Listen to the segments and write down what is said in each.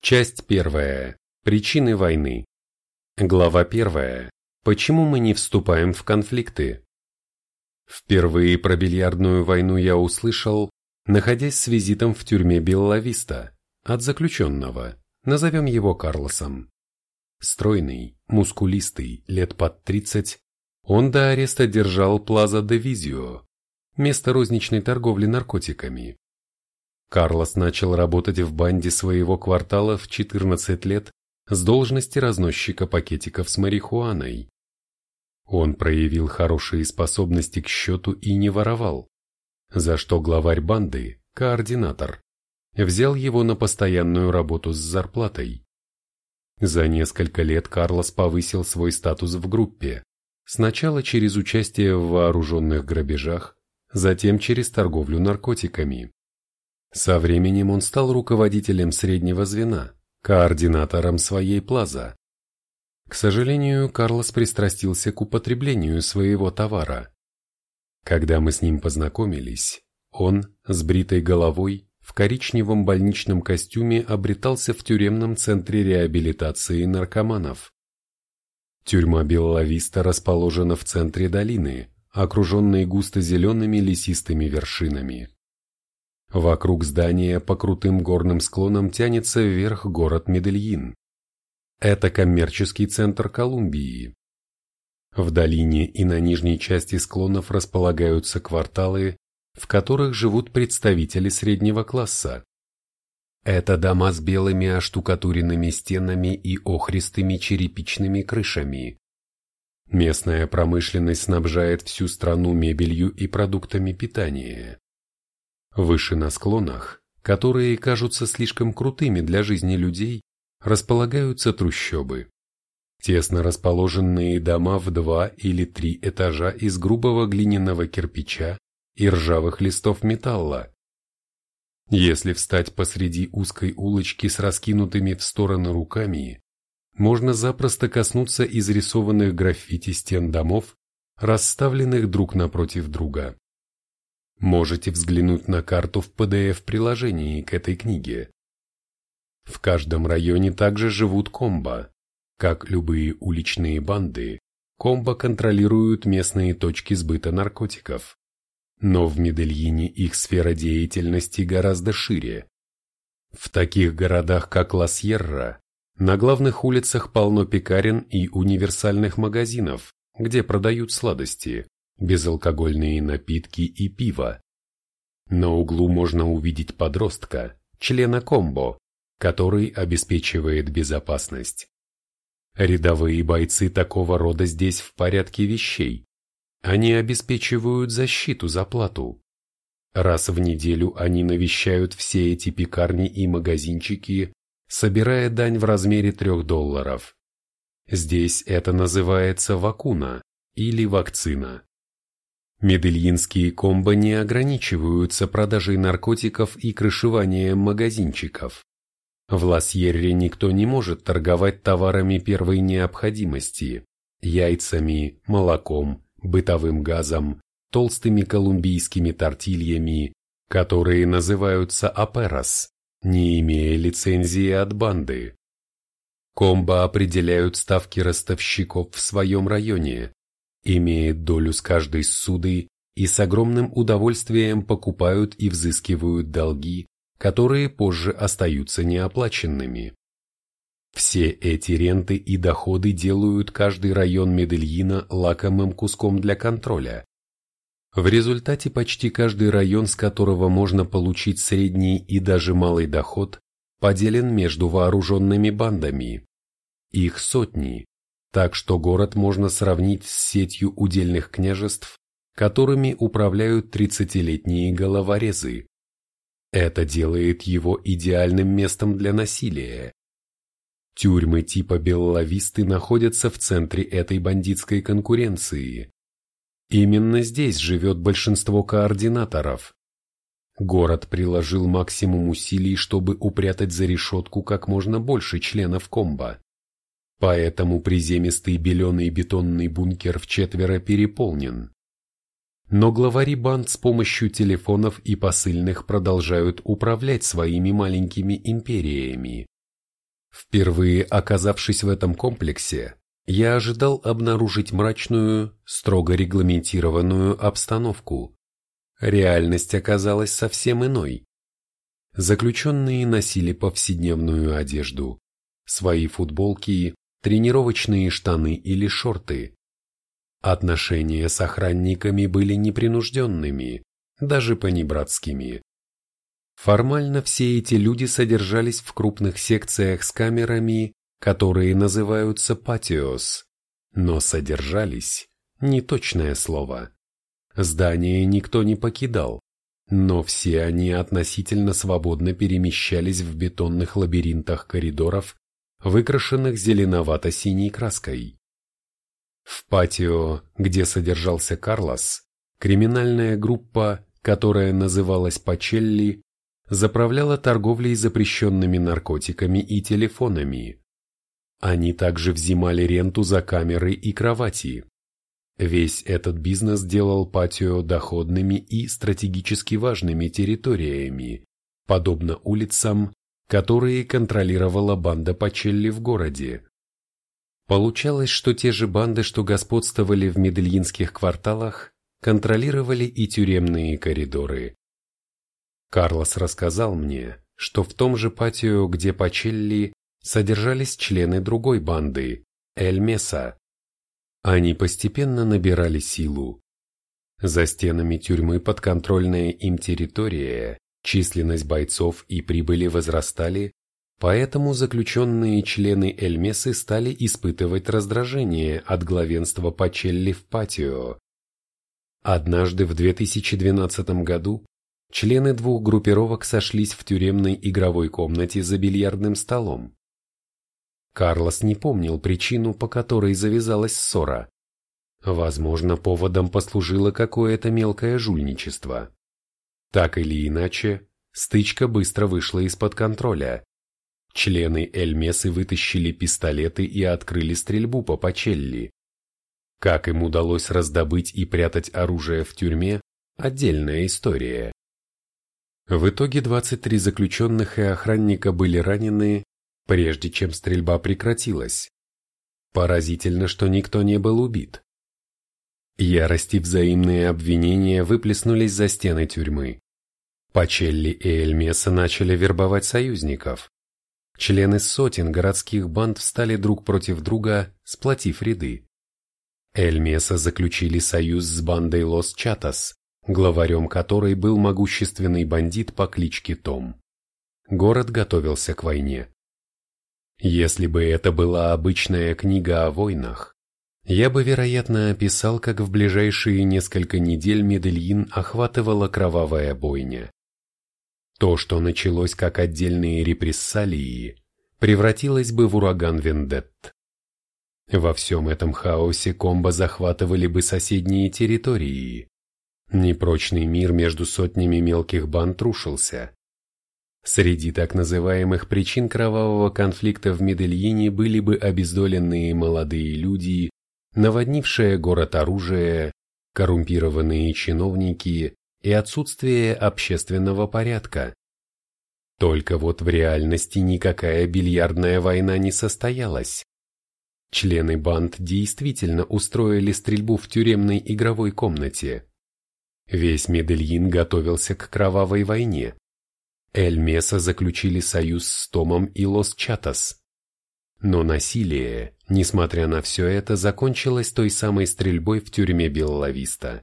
Часть первая. Причины войны. Глава первая. Почему мы не вступаем в конфликты? Впервые про бильярдную войну я услышал, находясь с визитом в тюрьме Беллависта, от заключенного, назовем его Карлосом. Стройный, мускулистый, лет под 30, он до ареста держал Плаза де Визио, место розничной торговли наркотиками. Карлос начал работать в банде своего квартала в 14 лет с должности разносчика пакетиков с марихуаной. Он проявил хорошие способности к счету и не воровал, за что главарь банды, координатор, взял его на постоянную работу с зарплатой. За несколько лет Карлос повысил свой статус в группе, сначала через участие в вооруженных грабежах, затем через торговлю наркотиками. Со временем он стал руководителем среднего звена, координатором своей плаза. К сожалению, Карлос пристрастился к употреблению своего товара. Когда мы с ним познакомились, он, с бритой головой, в коричневом больничном костюме обретался в тюремном центре реабилитации наркоманов. Тюрьма Беллависта расположена в центре долины, окруженной густо-зелеными лесистыми вершинами. Вокруг здания по крутым горным склонам тянется вверх город Медельин. Это коммерческий центр Колумбии. В долине и на нижней части склонов располагаются кварталы, в которых живут представители среднего класса. Это дома с белыми оштукатуренными стенами и охристыми черепичными крышами. Местная промышленность снабжает всю страну мебелью и продуктами питания. Выше на склонах, которые кажутся слишком крутыми для жизни людей, располагаются трущобы. Тесно расположенные дома в два или три этажа из грубого глиняного кирпича и ржавых листов металла. Если встать посреди узкой улочки с раскинутыми в стороны руками, можно запросто коснуться изрисованных граффити стен домов, расставленных друг напротив друга. Можете взглянуть на карту в PDF-приложении к этой книге. В каждом районе также живут комбо. Как любые уличные банды, комбо контролируют местные точки сбыта наркотиков. Но в Медельине их сфера деятельности гораздо шире. В таких городах, как Ла-Сьерра, на главных улицах полно пекарен и универсальных магазинов, где продают сладости, безалкогольные напитки и пиво. На углу можно увидеть подростка, члена комбо, который обеспечивает безопасность. Рядовые бойцы такого рода здесь в порядке вещей. Они обеспечивают защиту за плату. Раз в неделю они навещают все эти пекарни и магазинчики, собирая дань в размере трех долларов. Здесь это называется вакуна или вакцина. Медельинские комбо не ограничиваются продажей наркотиков и крышеванием магазинчиков. В Ласьерре никто не может торговать товарами первой необходимости – яйцами, молоком, бытовым газом, толстыми колумбийскими тортильями, которые называются аперос, не имея лицензии от банды. Комбо определяют ставки ростовщиков в своем районе, имеют долю с каждой суды и с огромным удовольствием покупают и взыскивают долги, которые позже остаются неоплаченными. Все эти ренты и доходы делают каждый район Медельина лакомым куском для контроля. В результате почти каждый район, с которого можно получить средний и даже малый доход, поделен между вооруженными бандами. Их сотни, так что город можно сравнить с сетью удельных княжеств, которыми управляют 30-летние головорезы. Это делает его идеальным местом для насилия. Тюрьмы типа Беллависты находятся в центре этой бандитской конкуренции. Именно здесь живет большинство координаторов. Город приложил максимум усилий, чтобы упрятать за решетку как можно больше членов комбо. Поэтому приземистый беленый бетонный бункер в четверо переполнен. Но главари банд с помощью телефонов и посыльных продолжают управлять своими маленькими империями. Впервые оказавшись в этом комплексе, я ожидал обнаружить мрачную, строго регламентированную обстановку. Реальность оказалась совсем иной. Заключенные носили повседневную одежду, свои футболки, тренировочные штаны или шорты. Отношения с охранниками были непринужденными, даже понебратскими. Формально все эти люди содержались в крупных секциях с камерами, которые называются патиос, но содержались – неточное слово. Здание никто не покидал, но все они относительно свободно перемещались в бетонных лабиринтах коридоров, выкрашенных зеленовато-синей краской. В патио, где содержался Карлос, криминальная группа, которая называлась Пачелли, заправляла торговлей запрещенными наркотиками и телефонами. Они также взимали ренту за камеры и кровати. Весь этот бизнес делал патио доходными и стратегически важными территориями, подобно улицам, которые контролировала банда Пачелли в городе. Получалось, что те же банды, что господствовали в медельинских кварталах, контролировали и тюремные коридоры. Карлос рассказал мне, что в том же патио, где Пачелли, содержались члены другой банды, Эль Меса. Они постепенно набирали силу. За стенами тюрьмы подконтрольная им территория, численность бойцов и прибыли возрастали, поэтому заключенные члены Эльмесы стали испытывать раздражение от главенства Пачелли в патио. Однажды в 2012 году члены двух группировок сошлись в тюремной игровой комнате за бильярдным столом. Карлос не помнил причину, по которой завязалась ссора. Возможно, поводом послужило какое-то мелкое жульничество. Так или иначе, стычка быстро вышла из-под контроля. Члены Эльмесы вытащили пистолеты и открыли стрельбу по Пачелли. Как им удалось раздобыть и прятать оружие в тюрьме – отдельная история. В итоге 23 заключенных и охранника были ранены, прежде чем стрельба прекратилась. Поразительно, что никто не был убит. Ярость и взаимные обвинения выплеснулись за стены тюрьмы. Пачелли и Эльмеса начали вербовать союзников. Члены сотен городских банд встали друг против друга, сплотив ряды. Эльмеса заключили союз с бандой Лос Чатас, главарем которой был могущественный бандит по кличке Том. Город готовился к войне. Если бы это была обычная книга о войнах, я бы, вероятно, описал, как в ближайшие несколько недель Медельин охватывала кровавая бойня. То, что началось как отдельные репрессалии, превратилось бы в ураган вендетт. Во всем этом хаосе комбо захватывали бы соседние территории. Непрочный мир между сотнями мелких банд рушился. Среди так называемых причин кровавого конфликта в Медельине были бы обездоленные молодые люди, наводнившее город оружие, коррумпированные чиновники и отсутствие общественного порядка. Только вот в реальности никакая бильярдная война не состоялась. Члены банд действительно устроили стрельбу в тюремной игровой комнате. Весь Медельин готовился к кровавой войне. Эль-Меса заключили союз с Томом и Лос-Чатас. Но насилие, несмотря на все это, закончилось той самой стрельбой в тюрьме Беллависта.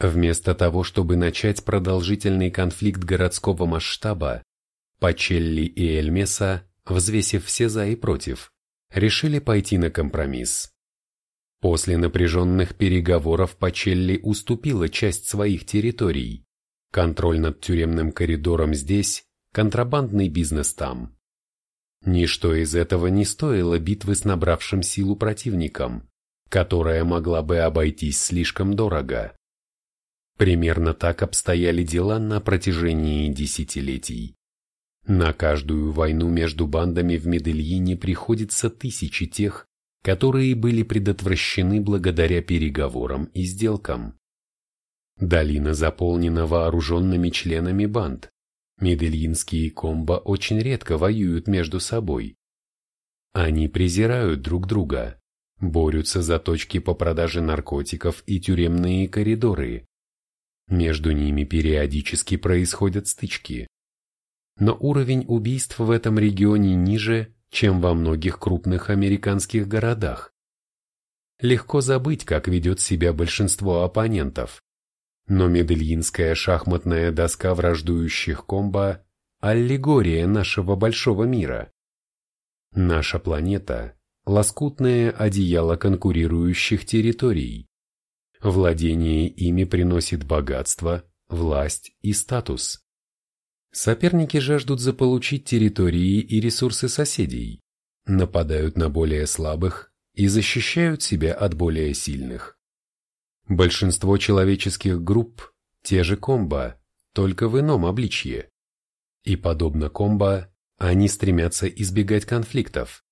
Вместо того, чтобы начать продолжительный конфликт городского масштаба, Пачелли и Эльмеса, взвесив все за и против, решили пойти на компромисс. После напряженных переговоров Пачелли уступила часть своих территорий, Контроль над тюремным коридором здесь, контрабандный бизнес там. Ничто из этого не стоило битвы с набравшим силу противником, которая могла бы обойтись слишком дорого. Примерно так обстояли дела на протяжении десятилетий. На каждую войну между бандами в Медельине приходится тысячи тех, которые были предотвращены благодаря переговорам и сделкам. Долина заполнена вооруженными членами банд, Медельинские комбо очень редко воюют между собой. Они презирают друг друга, борются за точки по продаже наркотиков и тюремные коридоры. Между ними периодически происходят стычки. Но уровень убийств в этом регионе ниже, чем во многих крупных американских городах. Легко забыть, как ведет себя большинство оппонентов. Но медельинская шахматная доска враждующих комбо – аллегория нашего большого мира. Наша планета – лоскутное одеяло конкурирующих территорий. Владение ими приносит богатство, власть и статус. Соперники жаждут заполучить территории и ресурсы соседей, нападают на более слабых и защищают себя от более сильных. Большинство человеческих групп – те же комбо, только в ином обличье. И подобно комбо, они стремятся избегать конфликтов,